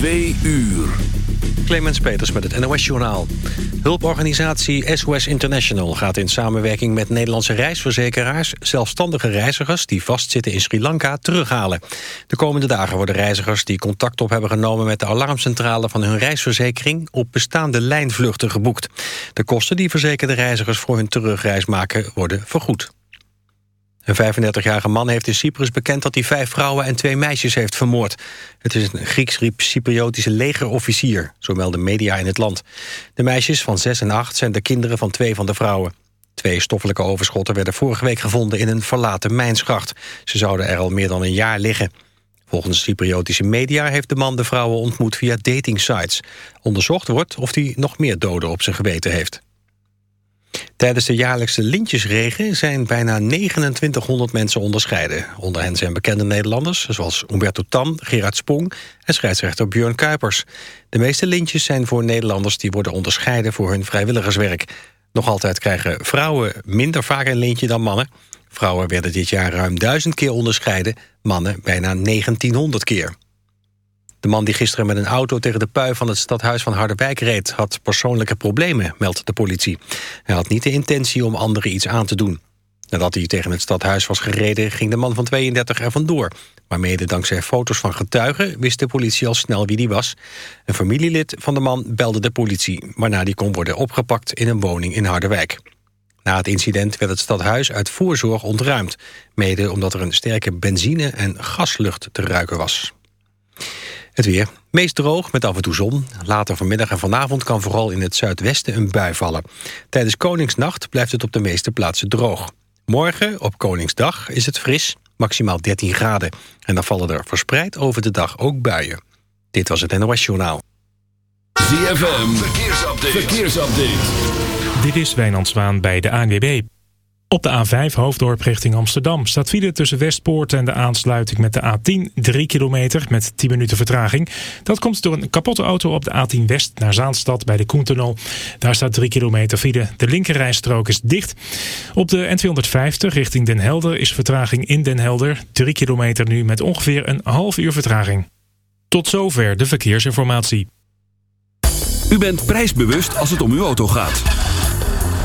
Twee uur. Clemens Peters met het NOS-journaal. Hulporganisatie SOS International gaat in samenwerking met Nederlandse reisverzekeraars... zelfstandige reizigers die vastzitten in Sri Lanka terughalen. De komende dagen worden reizigers die contact op hebben genomen... met de alarmcentrale van hun reisverzekering... op bestaande lijnvluchten geboekt. De kosten die verzekerde reizigers voor hun terugreis maken worden vergoed. Een 35-jarige man heeft in Cyprus bekend dat hij vijf vrouwen en twee meisjes heeft vermoord. Het is een Grieks-Cypriotische legerofficier, zo melden media in het land. De meisjes van 6 en 8 zijn de kinderen van twee van de vrouwen. Twee stoffelijke overschotten werden vorige week gevonden in een verlaten mijnschacht. Ze zouden er al meer dan een jaar liggen. Volgens Cypriotische media heeft de man de vrouwen ontmoet via datingsites. Onderzocht wordt of hij nog meer doden op zijn geweten heeft. Tijdens de jaarlijkse lintjesregen zijn bijna 2900 mensen onderscheiden. Onder hen zijn bekende Nederlanders, zoals Umberto Tan, Gerard Spong en scheidsrechter Björn Kuipers. De meeste lintjes zijn voor Nederlanders die worden onderscheiden voor hun vrijwilligerswerk. Nog altijd krijgen vrouwen minder vaak een lintje dan mannen. Vrouwen werden dit jaar ruim duizend keer onderscheiden, mannen bijna 1900 keer. De man die gisteren met een auto tegen de pui van het stadhuis van Harderwijk reed... had persoonlijke problemen, meldt de politie. Hij had niet de intentie om anderen iets aan te doen. Nadat hij tegen het stadhuis was gereden, ging de man van 32 er vandoor. Maar mede dankzij foto's van getuigen wist de politie al snel wie die was. Een familielid van de man belde de politie... waarna die kon worden opgepakt in een woning in Harderwijk. Na het incident werd het stadhuis uit voorzorg ontruimd. Mede omdat er een sterke benzine- en gaslucht te ruiken was. Het weer. Meest droog met af en toe zon. Later vanmiddag en vanavond kan vooral in het zuidwesten een bui vallen. Tijdens Koningsnacht blijft het op de meeste plaatsen droog. Morgen, op Koningsdag, is het fris, maximaal 13 graden. En dan vallen er verspreid over de dag ook buien. Dit was het NOS Journaal. ZFM, verkeersupdate. verkeersupdate. Dit is Wijnand Zwaan bij de ANWB. Op de A5 Hoofddorp richting Amsterdam staat file tussen Westpoort en de aansluiting met de A10 3 kilometer met 10 minuten vertraging. Dat komt door een kapotte auto op de A10 West naar Zaanstad bij de Koentunnel. Daar staat 3 kilometer file. De linkerrijstrook is dicht. Op de N250 richting Den Helder is vertraging in Den Helder. 3 kilometer nu met ongeveer een half uur vertraging. Tot zover de verkeersinformatie. U bent prijsbewust als het om uw auto gaat.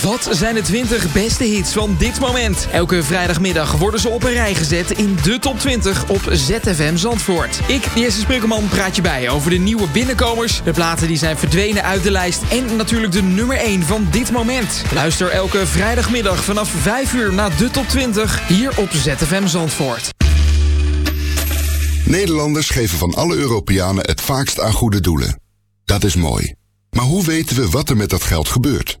Wat zijn de 20 beste hits van dit moment? Elke vrijdagmiddag worden ze op een rij gezet in de top 20 op ZFM Zandvoort. Ik, Jesse Sprinkelman, praat je bij over de nieuwe binnenkomers, de platen die zijn verdwenen uit de lijst en natuurlijk de nummer 1 van dit moment. Luister elke vrijdagmiddag vanaf 5 uur naar de top 20 hier op ZFM Zandvoort. Nederlanders geven van alle Europeanen het vaakst aan goede doelen. Dat is mooi. Maar hoe weten we wat er met dat geld gebeurt?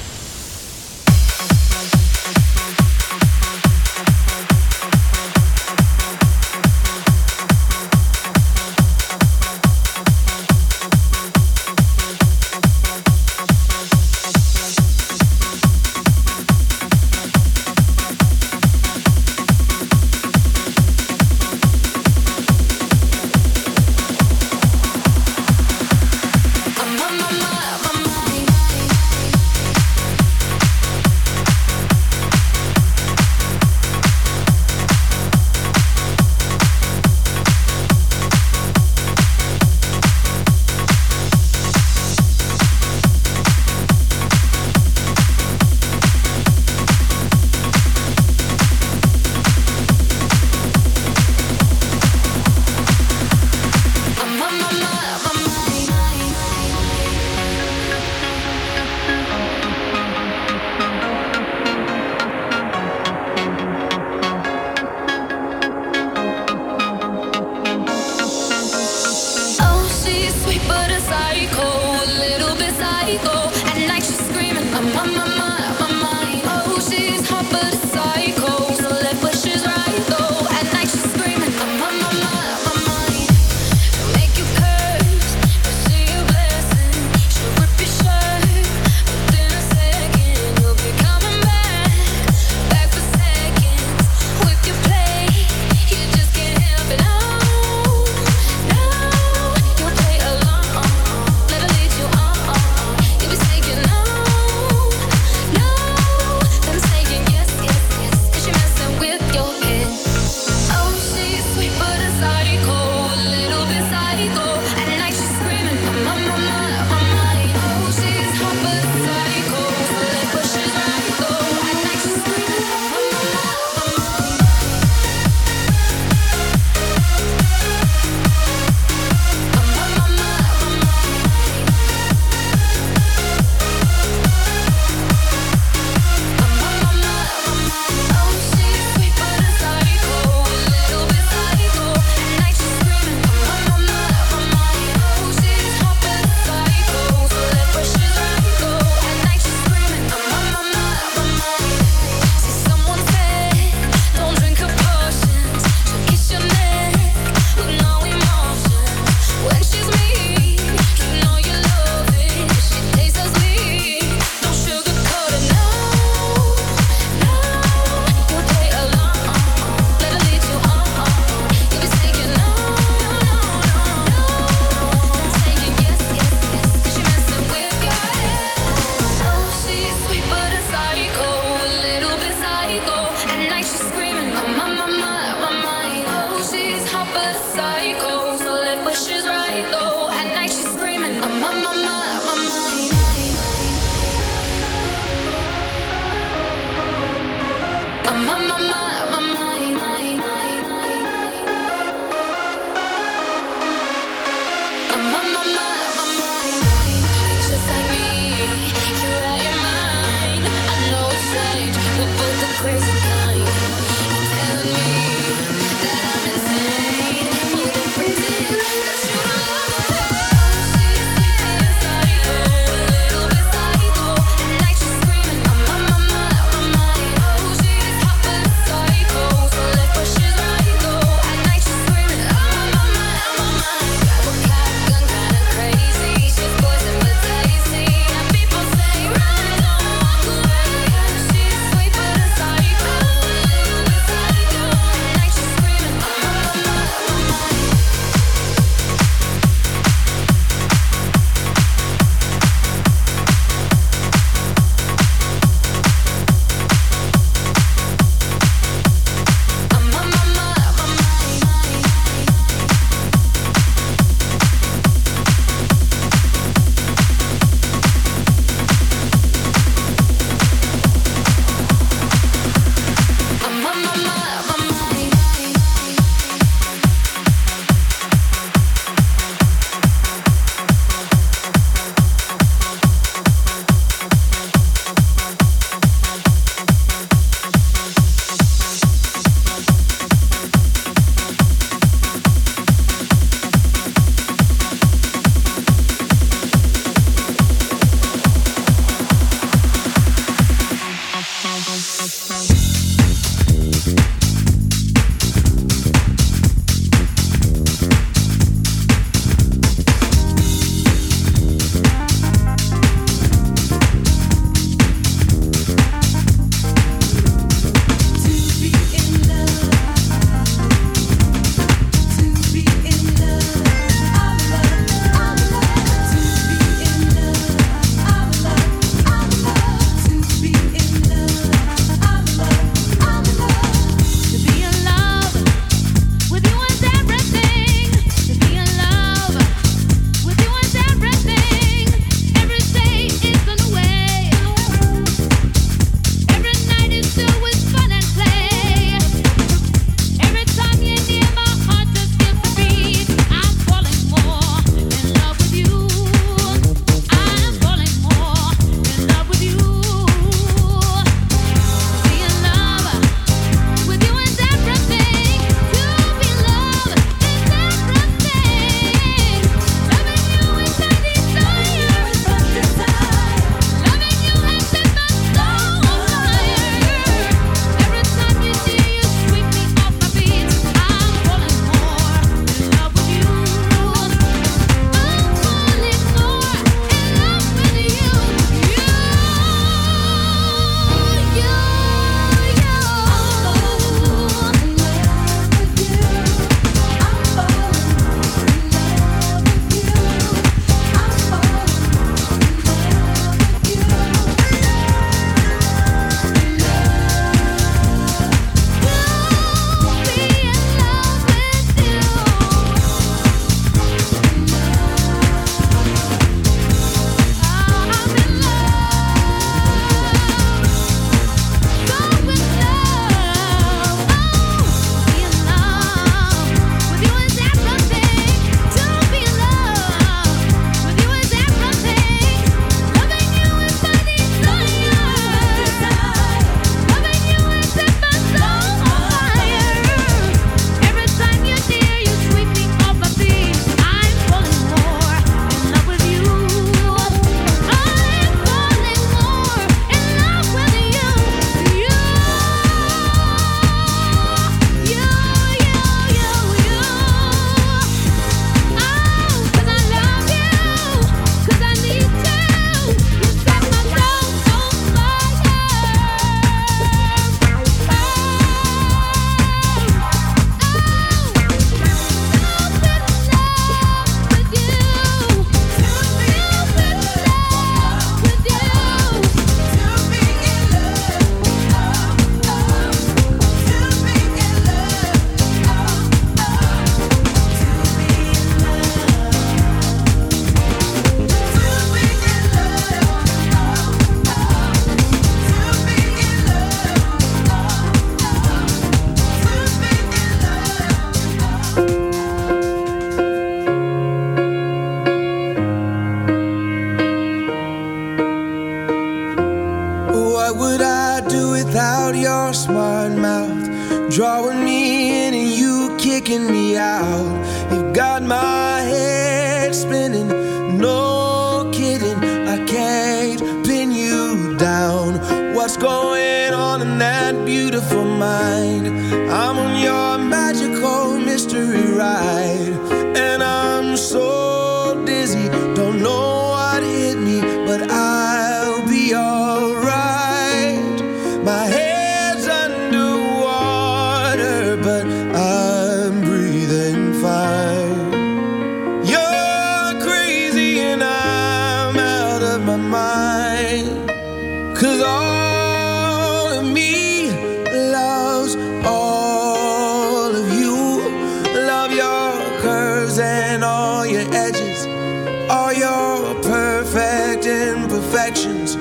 affections.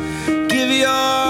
Give your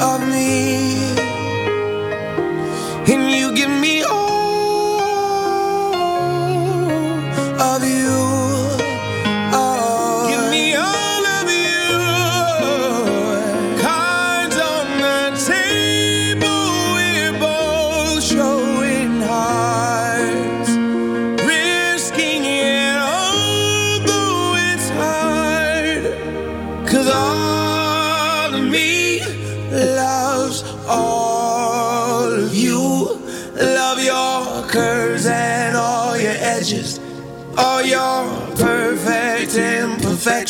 of me.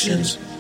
Productions.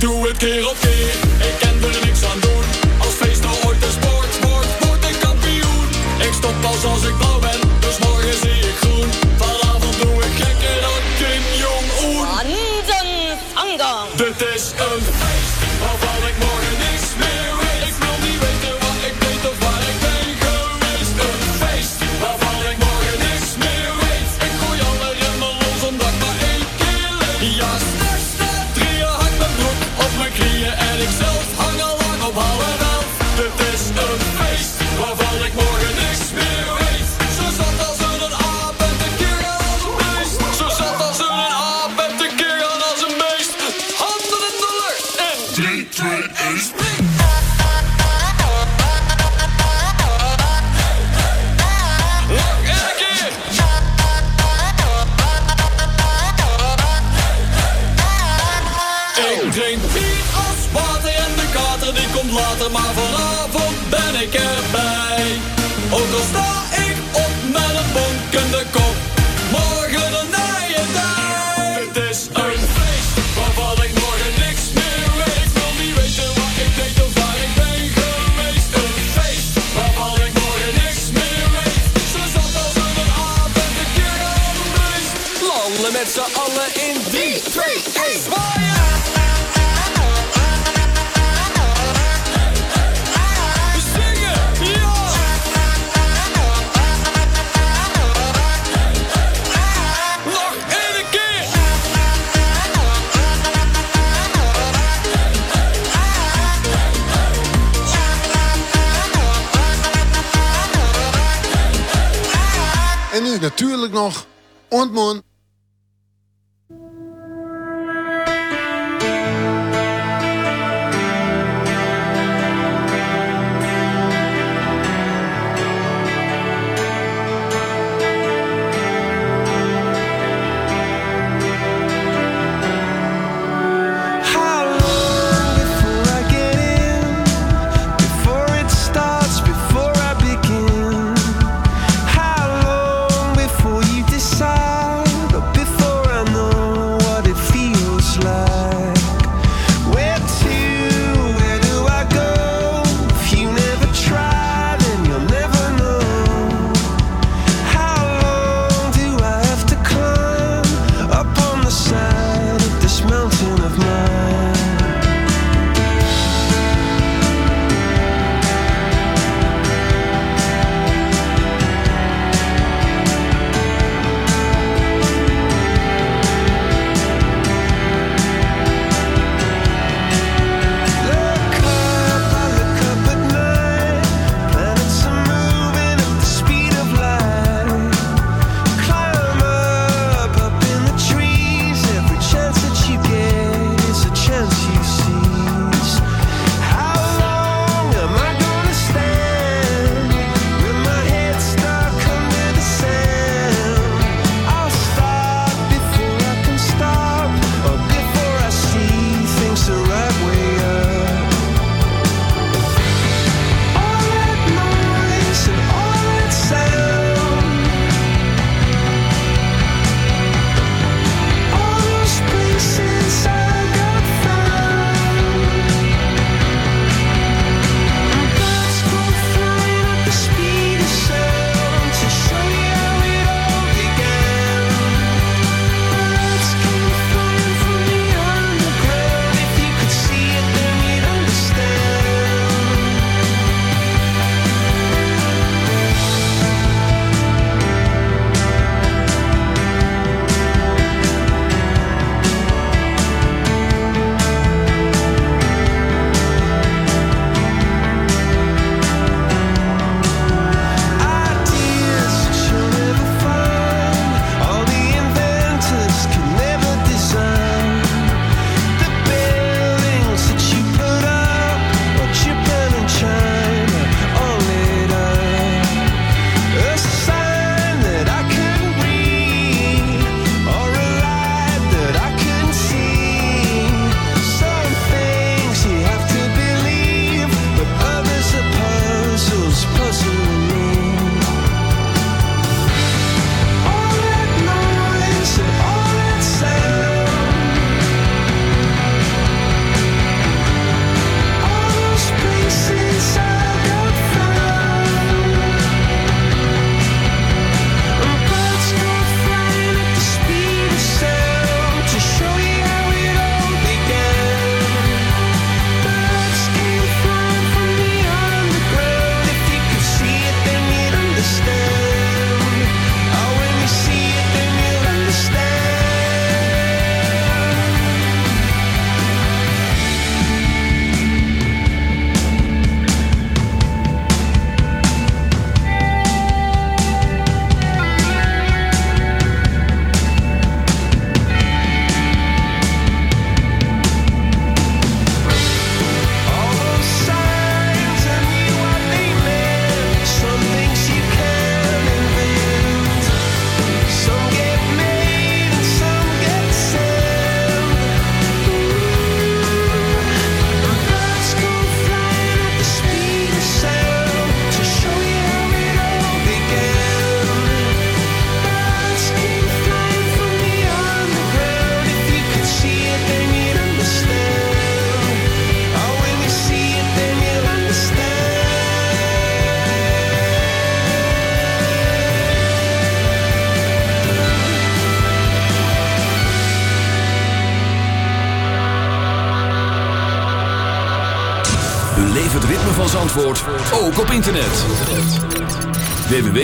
Doe het keer op keer, En nu natuurlijk nog ontmoen.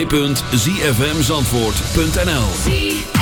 www.zfmzandvoort.nl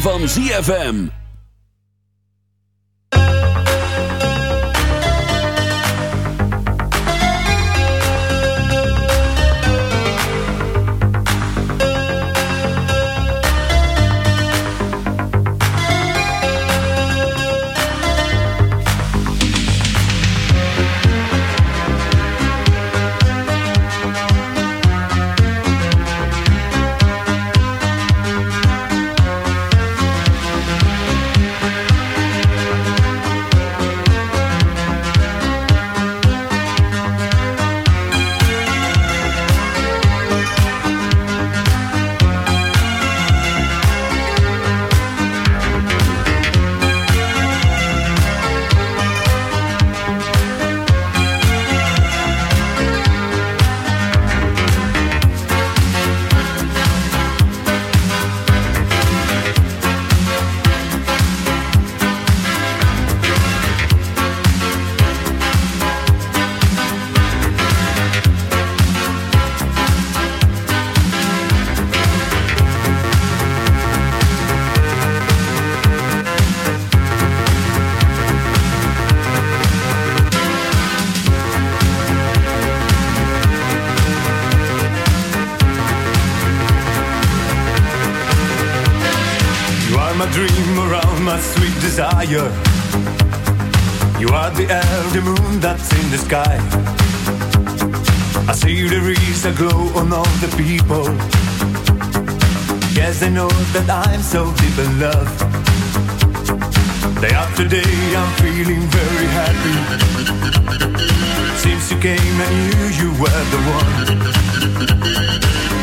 van ZFM. My dream around my sweet desire. You are the the moon that's in the sky. I see there is a glow on all the people. Yes, they know that I'm so deep in love. Day after day, I'm feeling very happy. Since you came, I knew you were the one.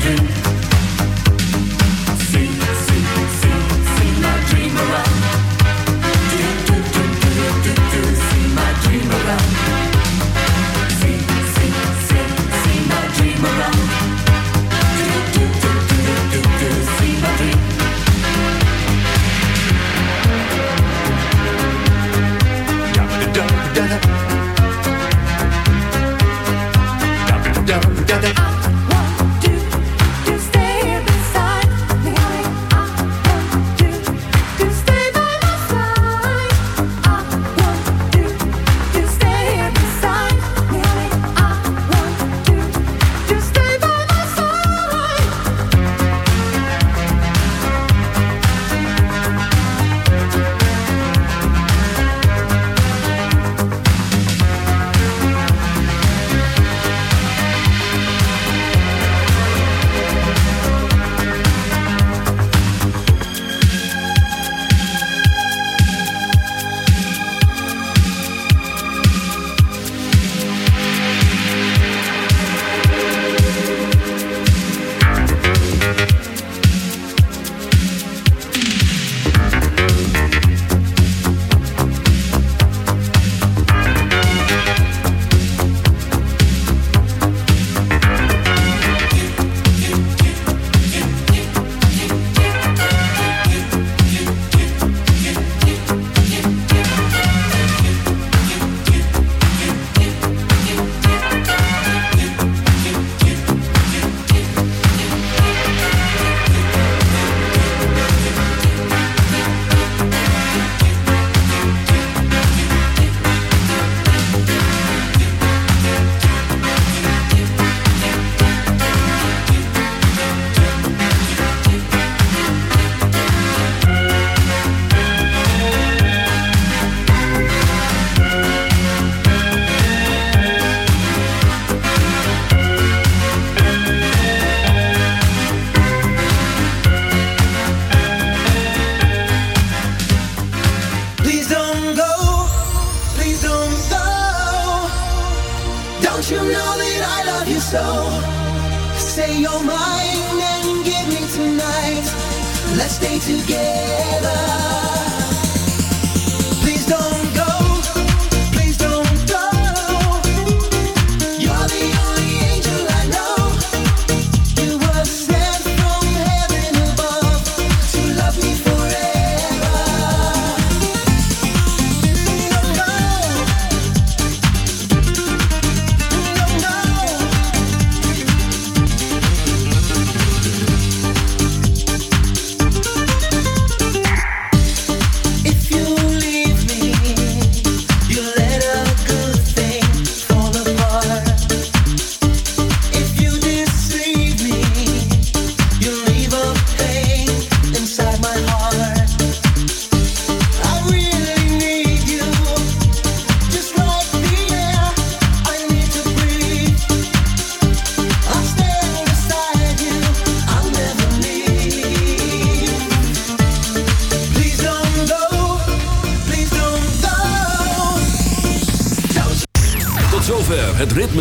Dream.